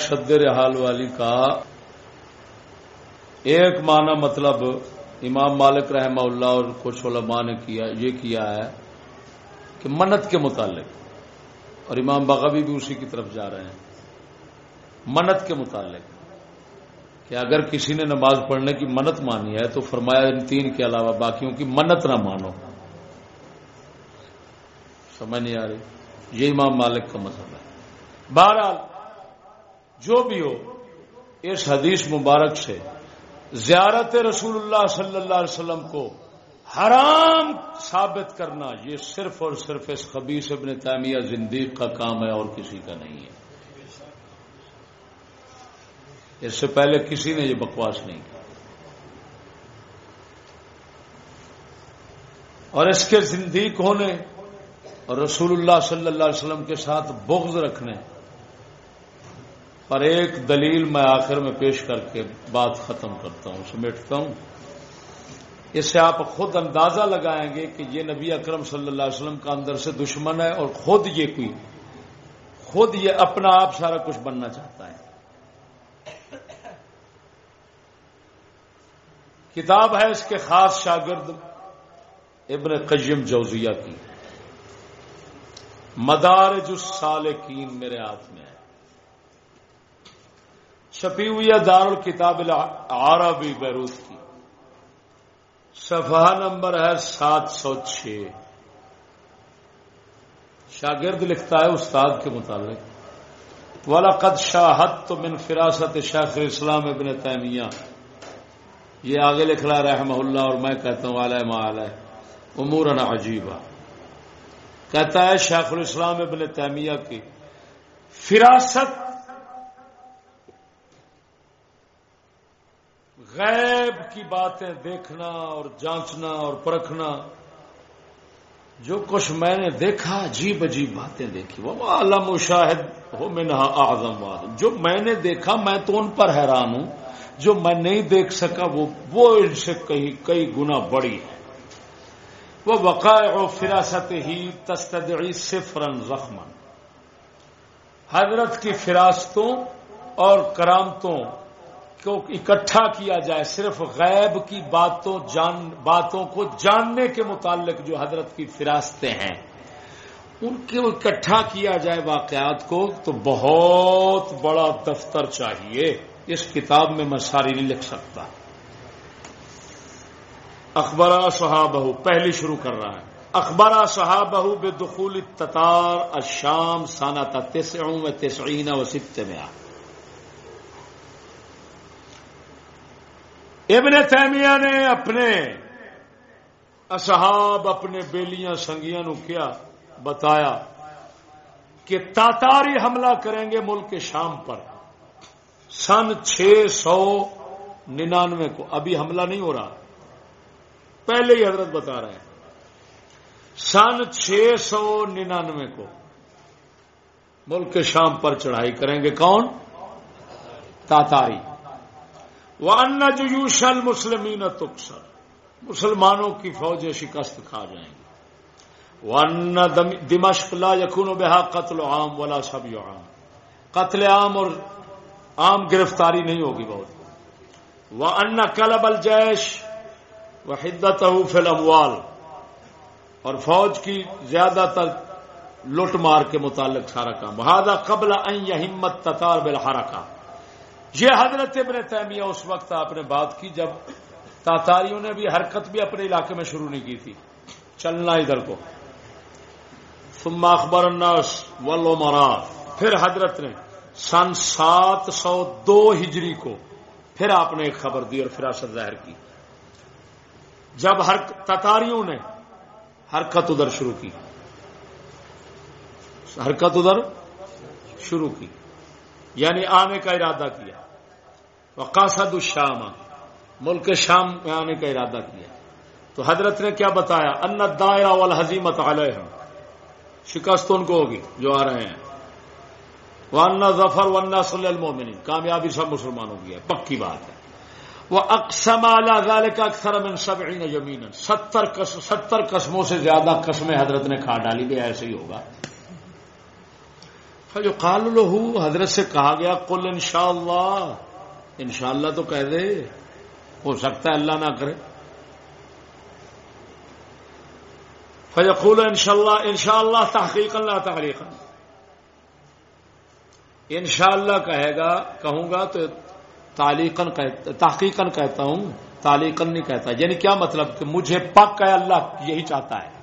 شدر حال والی کا ایک معنی مطلب امام مالک رحمہ اللہ اور کچھ علماء نے کیا، یہ کیا ہے کہ منت کے متعلق، اور امام بغوی بھی اسی کی طرف جا رہے ہیں، منت کے متعلق کہ اگر کسی نے نماز پڑھنے کی منت مانی ہے تو فرمایا ان تین کے علاوہ باقیوں کی منت نہ مانو۔ سمجھ نہیں آ رہی؟ یہ امام مالک کا مسئلہ ہے۔ بہرحال جو بھی ہو، اس حدیث مبارک سے زیارت رسول اللہ صلی اللہ علیہ وسلم کو حرام ثابت کرنا، یہ صرف اور صرف اس خبیص ابن تعمیہ زندگی کا کام ہے اور کسی کا نہیں ہے۔ اس سے پہلے کسی نے یہ بکواس نہیں کی اور اس کے زندگی ہونے اور رسول اللہ صلی اللہ علیہ وسلم کے ساتھ بغض رکھنے پر ایک دلیل میں آخر میں پیش کر کے بات ختم کرتا ہوں، سمیٹتا ہوں۔ اس سے آپ خود اندازہ لگائیں گے کہ یہ نبی اکرم صلی اللہ علیہ وسلم کا اندر سے دشمن ہے اور خود یہ کوئی، خود یہ اپنا آپ سارا کچھ بننا چاہتا ہے۔ کتاب ہے اس کے خاص شاگرد ابن قیم جوزیہ کی۔ مدارج السالکین میرے ہاتھ میں ہے۔ چھپی ہوئی ہے دار الکتاب عربی بیروت کی۔ صفحہ نمبر ہے سات سو چھ۔ شاگرد لکھتا ہے استاد کے مطابق۔ والا قد شاہت تو من فراست شاخر اسلام ابن تیمیہ۔ یہ آگے لکھ رہا رحمہ اللہ، اور میں کہتا ہوں، علیہ علیہ۔ امور عجیبہ۔ کہتا ہے شیخ الاسلام ابن تیمیہ کی، فراست غیب کی باتیں دیکھنا اور جانچنا اور پرکھنا۔ جو کچھ میں نے دیکھا، عجیب عجیب باتیں دیکھی۔ وہ عالم و شاہد ہو میں نہ آزم جو میں نے دیکھا، میں تو ان پر حیران ہوں۔ جو میں نہیں دیکھ سکا، وہ وہ ان سے کئی کئی گنا بڑی ہے۔ وہ وقائع و فراست ہی تستدعی صفرن زخمن حضرت کی فراستوں اور کرامتوں کو اکٹھا کیا جائے، صرف غیب کی باتوں جان، باتوں کو جاننے کے متعلق جو حضرت کی فراستیں ہیں، ان کو اکٹھا کیا جائے واقعات کو، تو بہت بڑا دفتر چاہیے۔ اس کتاب میں میں ساری نہیں لکھ سکتا۔ اخبار صحابہ پہلی شروع کر رہا ہے۔ اخبار صحابہ بے دخول تتار اشام سانا تسعوں میں تسعین و سکتے میں آ ابن تیمیہ نے اپنے اصحاب، اپنے بیلیاں، سنگیاں نو کیا؟ بتایا کہ تاتاری حملہ کریں گے ملک کے شام پر۔ سن چھ سو ننانوے کو۔ ابھی حملہ نہیں ہو رہا۔ پہلے ہی حضرت بتا رہے ہیں۔ سن چھ سو ننانوے کو ملک کے شام پر چڑھائی کریں گے کون؟ تاتاری۔ وہ ان جوشل مسلمین تکسر مسلمانوں کی فوجیں شکست کھا جائیں گی وہ ان دمشق لا یقون و بحا قتل عام ولا سب عام۔ قتل عام اور عام گرفتاری نہیں ہوگی بہت۔ وہ ان کلب الجیش و حدت فل اموال اور فوج کی زیادہ تر لٹ مار کے متعلق سارا کام۔ بہادا قبل این ہمت تتار بلحرا یہ حضرت ابن تیمیہ اس وقت آپ نے بات کی جب تاتاریوں نے بھی حرکت بھی اپنے علاقے میں شروع نہیں کی تھی۔ چلنا ادھر کو۔ ثم اخبر الناس ولو پھر حضرت نے سن سات سو دو ہجری کو پھر آپ نے ایک خبر دی اور فراست ظاہر کی۔ جب ہر تتاریوں نے حرکت ادھر شروع کی۔ حرکت ادھر شروع کی۔ یعنی آنے کا ارادہ کیا۔ وقاصد الشام، ملک شام میں آنے کا ارادہ کیا۔ تو حضرت نے کیا بتایا؟ ان دائرہ والحزیمت علیہ شکست ان کو ہوگی جو آ رہے ہیں۔ وانا ظفر ورنہ صلی المومنی کامیابی سب مسلمانوں کی ہے۔ پکی بات ہے۔ وہ اقسم اعلی کا اکثر من سبعین یمین ستر ستر قسموں سے زیادہ قسمیں حضرت نے کھا ڈالی۔ بھی ایسے ہی ہوگا۔ جو قال لہو، حضرت سے کہا گیا کل انشاءاللہ۔ انشاءاللہ تو کہہ دے۔ ہو سکتا ہے اللہ نہ کرے۔ فیقول ان شاء اللہ ان شاء اللہ تحقیق اللہ تحریک ان شاء اللہ کہے گا، کہوں گا تو تالیقن تحقیقن کہتا ہوں۔ تالیقن نہیں کہتا۔ یعنی کیا مطلب؟ کہ مجھے پک ہے اللہ یہی چاہتا ہے۔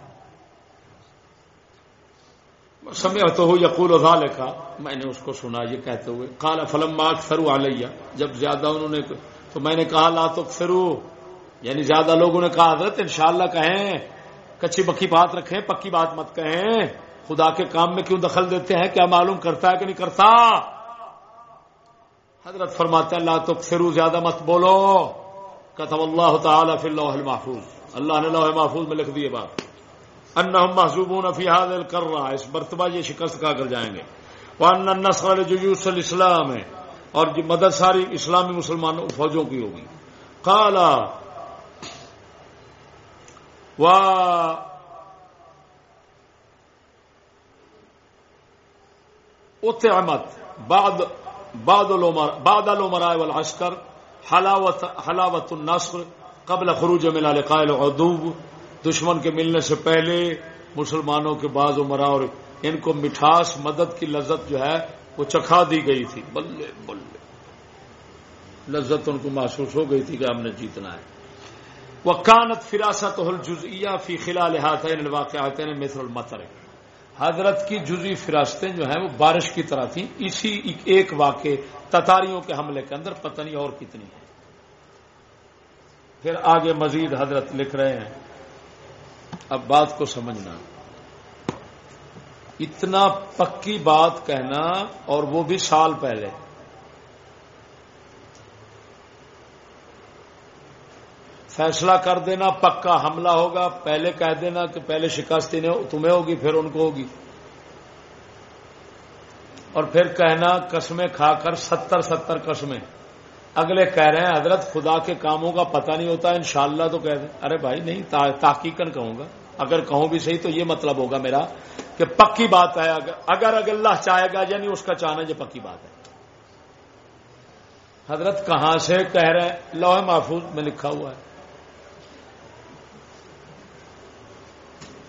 سمے تو ہو یقول ادال کا میں نے اس کو سنا، یہ کہتے ہوئے کالا فلم ماغ فرو علیہ جب زیادہ انہوں نے، تو میں نے کہا، لا تو فرو یعنی زیادہ لوگوں نے کہا، حضرت، انشاءاللہ کہیں کچی بکی بات رکھیں، پکی بات مت کہیں. خدا کے کام میں کیوں دخل دیتے ہیں؟ کیا معلوم کرتا ہے کہ نہیں کرتا؟ حضرت فرماتے اللہ تو زیادہ مت بولو. کتب اللہ تعالی فی اللہ محفوظ اللہ نے لوح محفوظ میں لکھ دیے بات. ان محضوب فی حاضر کر رہا اس مرتبہ یہ شکست کھا کر جائیں گے۔ وہ ان نسل ججوس الاسلام ہے اور مدد ساری اسلامی مسلمانوں فوجوں کی ہوگی۔ کالا اتمت بعد بعد بعد العمراء والعسكر حلاوت حلاوت النصر قبل خروج من لقاء العدو۔ دشمن کے ملنے سے پہلے مسلمانوں کے بعض عمرا اور ان کو مٹھاس، مدد کی لذت جو ہے، وہ چکھا دی گئی تھی۔ بلے بلے۔ لذت ان کو محسوس ہو گئی تھی کہ ہم نے جیتنا ہے۔ وہ کانت فراست الجزیا فی خلا لحاظ واقعات مثر المطر۔ حضرت کی جزی فراستیں جو ہیں، وہ بارش کی طرح تھیں۔ اسی ایک واقع تتاریوں کے حملے کے اندر، پتہ نہیں اور کتنی ہے پھر آگے مزید حضرت لکھ رہے ہیں۔ اب بات کو سمجھنا۔ اتنا پکی بات کہنا اور وہ بھی سال پہلے۔ فیصلہ کر دینا، پکا حملہ ہوگا، پہلے کہہ دینا کہ پہلے شکست تمہیں ہوگی، پھر ان کو ہوگی۔ اور پھر کہنا، قسمیں کھا کر ستر ستر قسمیں۔ اگلے کہہ رہے ہیں، حضرت خدا کے کاموں کا پتہ نہیں ہوتا، انشاءاللہ تو کہہ دیں۔ ارے بھائی نہیں تحقیقاً کہوں گا۔ اگر کہوں بھی صحیح تو یہ مطلب ہوگا میرا کہ پکی بات ہے۔ اگر اگر اللہ چاہے گا یعنی اس کا چاہنا یہ پکی بات ہے۔ حضرت کہاں سے کہہ رہے ہیں؟ لوہے محفوظ میں لکھا ہوا ہے۔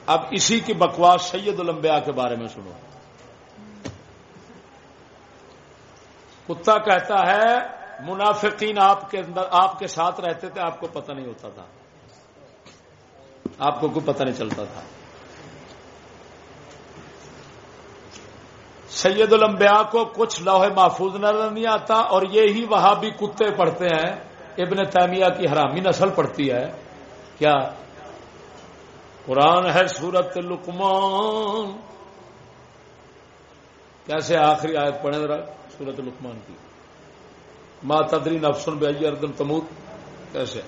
اب اسی کی بکواس سید الانبیاء کے بارے میں سنو۔ کتا کہتا ہے منافقین آپ کے اندر آپ کے ساتھ رہتے تھے، آپ کو پتہ نہیں ہوتا تھا۔ آپ کو کوئی پتہ نہیں چلتا تھا۔ سید الانبیاء کو کچھ لوہے محفوظ نظر نہیں آتا، اور یہی وہاں بھی کتے پڑھتے ہیں۔ ابن تیمیہ کی حرامی نسل پڑتی ہے۔ کیا؟ قرآن ہے سورت لکمان کیسے آخری آیت پڑھیں ذرا؟ سورت لکمان کی۔ ماں تدری نفسن بے اردن تمود کیسے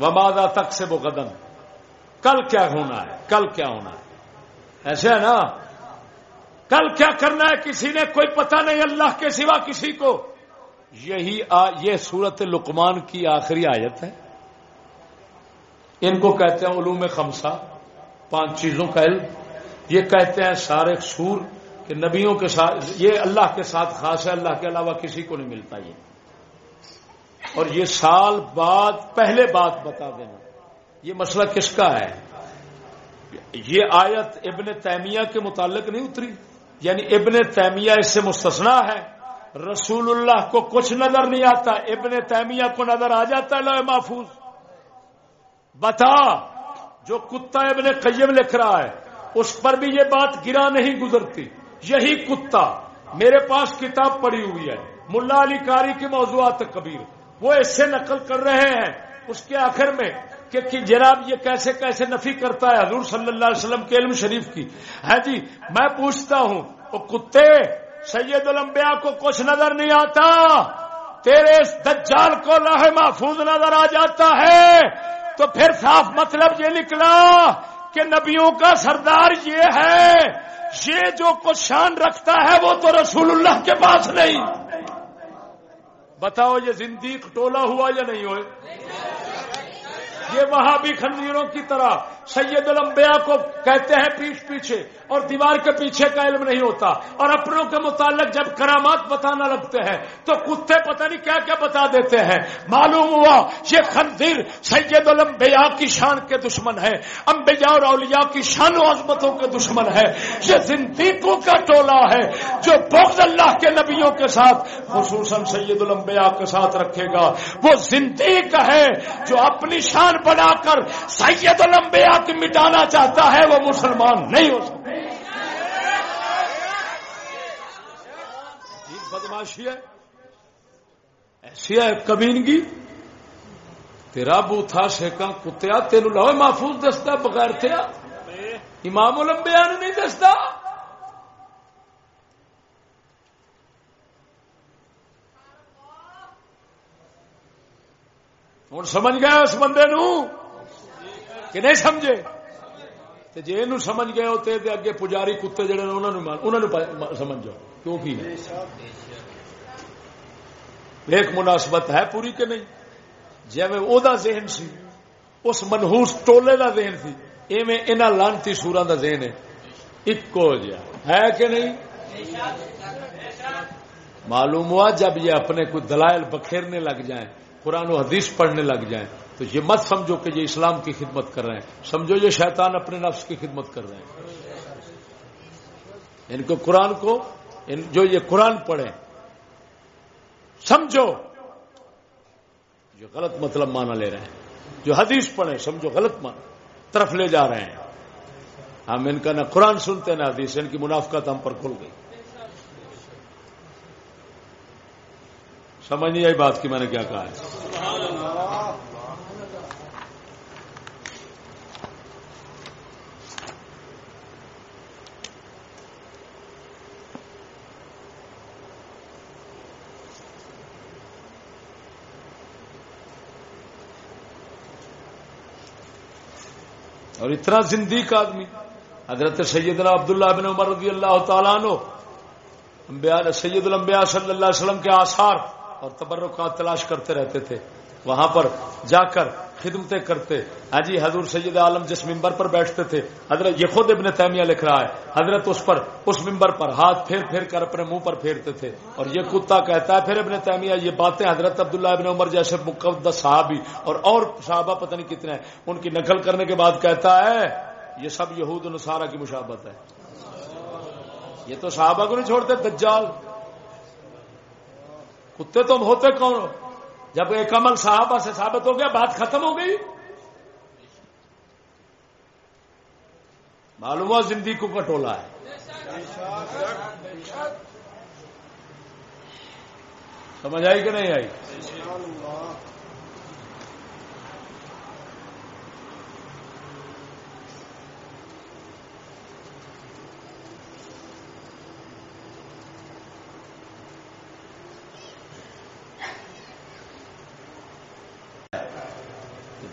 ومادا تک سے وہ قدم کل کیا ہونا ہے؟ کل کیا ہونا ہے؟ ایسے ہے نا؟ کل کیا کرنا ہے؟ کسی نے کوئی پتہ نہیں اللہ کے سوا کسی کو. یہی آ, یہ سورت لکمان کی آخری آیت ہے. ان کو کہتے ہیں علوم خمسہ پانچ چیزوں کا علم. یہ کہتے ہیں سارے سور کہ نبیوں کے ساتھ یہ اللہ کے ساتھ خاص ہے، اللہ کے علاوہ کسی کو نہیں ملتا یہ۔ اور یہ سال بعد، پہلے بات بتا دینا۔ یہ مسئلہ کس کا ہے؟ یہ آیت ابن تیمیہ کے متعلق نہیں اتری۔ یعنی ابن تیمیہ اس سے مستثنا ہے۔ رسول اللہ کو کچھ نظر نہیں آتا، ابن تیمیہ کو نظر آ جاتا ہے لوہ محفوظ۔ بتا، جو کتا ابن قیم لکھ رہا ہے، اس پر بھی یہ بات گرا نہیں گزرتی۔ یہی کتا میرے پاس کتاب پڑی ہوئی ہے۔ ملا علی کاری کی موضوعات کبیر۔ وہ اس سے نقل کر رہے ہیں اس کے آخر میں کہ جناب یہ کیسے کیسے نفی کرتا ہے حضور صلی اللہ علیہ وسلم کے علم شریف کی۔ ہے جی میں پوچھتا ہوں، وہ کتے سید الانبیاء کو کچھ نظر نہیں آتا؟ تیرے دجال کو لاہ محفوظ نظر آ جاتا ہے۔ تو پھر صاف مطلب یہ نکلا کہ نبیوں کا سردار یہ ہے یہ جو کچھ شان رکھتا ہے وہ تو رسول اللہ کے پاس نہیں۔ بتاؤ یہ زندگی ٹولا ہوا یا نہیں ہوئے؟ یہ وہاں بھی خنزیروں کی طرح۔ سید الانبیاء کو کہتے ہیں پیچھ پیچھے اور دیوار کے پیچھے کا علم نہیں ہوتا اور اپنوں کے متعلق جب کرامات بتانا لگتے ہیں تو کتے پتہ نہیں کیا کیا بتا دیتے ہیں۔ معلوم ہوا یہ خنزیر سید الانبیاء کی شان کے دشمن ہے انبیاء اور اولیاء کی شان و عظمتوں کے دشمن ہے یہ زندگیوں کا ٹولہ ہے جو بغض اللہ کے نبیوں کے ساتھ، خصوصاً سید الانبیاء کے ساتھ رکھے گا۔ وہ زندگی ہے جو اپنی شان بنا کر سید الانبیاء کی مٹانا چاہتا ہے، وہ مسلمان نہیں ہو سکتا۔ جی، بدماشی ہے۔ ایسی ہے کمینگی۔ تیرا بوتھا سیکا کتیا تین لو محفوظ دستا بغیر تھیا امام الانبیاء نے نہیں دستا۔ ہوں، سمجھ گیا اس بندے نو کہ نہیں سمجھے؟ جی یہ سمجھ گئے ہوتے اگے پجاری کتے جڑے انہوں سمجھ جاؤ۔ کیوں کی ایک مناسبت ہے پوری کہ نہیں؟ جی میں او دا ذہن سی، اس منہوس ٹولے دا ذہن سی، ایویں انہاں لانتی سوراں دا ذہن ہے۔ اکو جا ہے کہ نہیں؟ معلوم ہوا جب یہ اپنے کوئی دلائل بکھیرنے لگ جائیں، قرآن و حدیث پڑھنے لگ جائیں تو یہ مت سمجھو کہ یہ اسلام کی خدمت کر رہے ہیں۔ سمجھو یہ شیطان اپنے نفس کی خدمت کر رہے ہیں۔ ان کو قرآن کو، ان جو یہ قرآن پڑھیں سمجھو۔ جو غلط مطلب مانا لے رہے ہیں۔ جو حدیث پڑھیں سمجھو غلط مان طرف لے جا رہے ہیں۔ ہم ان کا نہ قرآن سنتے، نہ حدیث۔ ان کی منافقت ہم پر کھل گئی۔ سمجھ نہیں آئی بات کی میں نے کیا کہا ہے۔ اور اتنا زندگی کا آدمی۔ حضرت سیدنا عبداللہ بن عمر رضی اللہ تعالیٰ عنہ سید الانبیاء صلی اللہ علیہ وسلم کے آثار۔ اور تبرکات تلاش کرتے رہتے تھے۔ وہاں پر جا کر خدمتیں کرتے۔ ہاں جی حضور سید عالم جس ممبر پر بیٹھتے تھے، حضرت، یہ خود ابن تیمیہ لکھ رہا ہے، حضرت اس پر، اس ممبر پر ہاتھ پھیر پھیر کر اپنے منہ پر پھیرتے تھے۔ اور یہ کتا کہتا ہے، پھر ابن تیمیہ، یہ باتیں حضرت عبداللہ ابن عمر جیسے مقدس صحابی اور اور صحابہ پتہ نہیں کتنے ہیں، ان کی نقل کرنے کے بعد کہتا ہے، یہ سب یہود نصارہ کی مشابت ہے۔ یہ تو صحابہ کو نہیں چھوڑتے، دجال۔ کتے تم ہوتے کون؟ جب ایک عمل صحابہ سے ثابت ہو گیا، بات ختم ہو گئی۔ معلوم ہوا زندگی کو کٹولا ہے۔ سمجھ آئی کہ نہیں آئی؟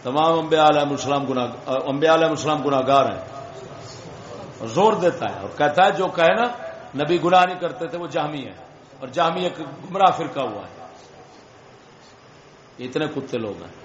تمام امبیا علیہ السلام گناہ امبیا علیہ السلام گناگار ہیں۔ اور زور دیتا ہے اور کہتا ہے جو کہے نا، نبی گناہ نہیں کرتے تھے، وہ جہمی ہے اور جہمی ایک گمراہ فرقہ ہوا ہے۔ اتنے کتے لوگ ہیں۔